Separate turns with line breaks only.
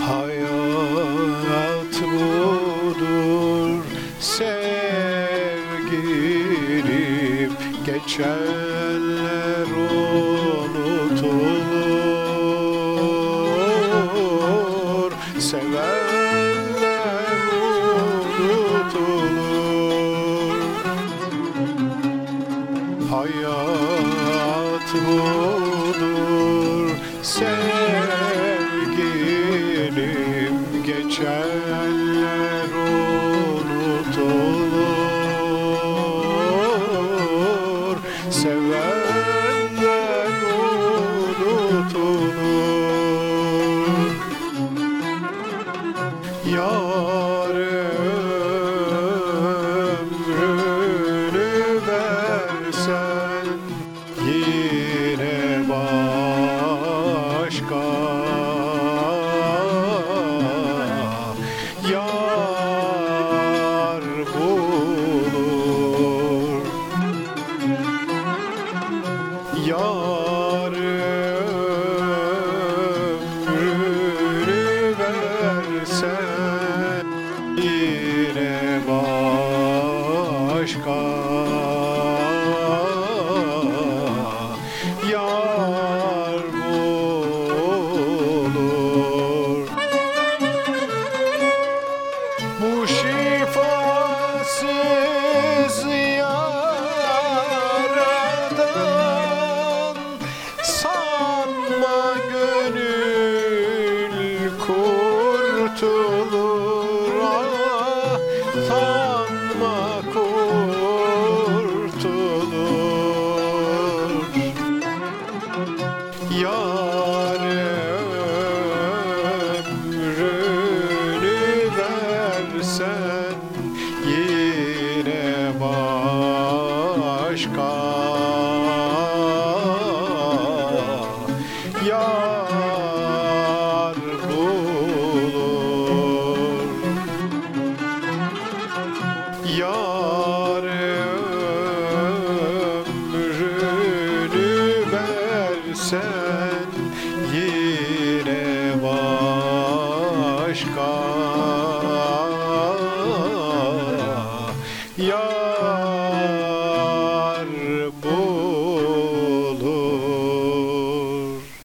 Hayat budur sevgilim. Geçenler unutulur Sevenler unutulur. Hayat budur sevgilim Geçenler unutulur Sevenler unutulur Yar versen yine başka kurtulur ah, sanma kurtulur. Yar ömrünü versen yine başka. Yar